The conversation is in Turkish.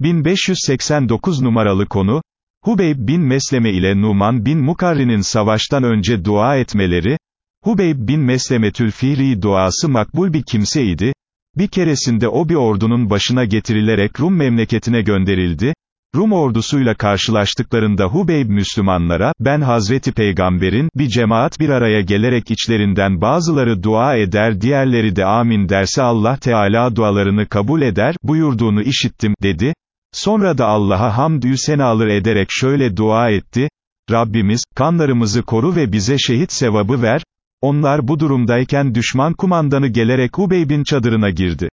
1589 numaralı konu, Hubeyb bin Mesleme ile Numan bin Mukarri'nin savaştan önce dua etmeleri, Hubeyb bin Meslemetül Fihri duası makbul bir kimseydi, bir keresinde o bir ordunun başına getirilerek Rum memleketine gönderildi, Rum ordusuyla karşılaştıklarında Hubeyb Müslümanlara, ben Hazreti Peygamber'in, bir cemaat bir araya gelerek içlerinden bazıları dua eder diğerleri de amin derse Allah Teala dualarını kabul eder, buyurduğunu işittim, dedi. Sonra da Allah'a hamdü senalar ederek şöyle dua etti, Rabbimiz, kanlarımızı koru ve bize şehit sevabı ver, onlar bu durumdayken düşman kumandanı gelerek Hubeyb'in çadırına girdi.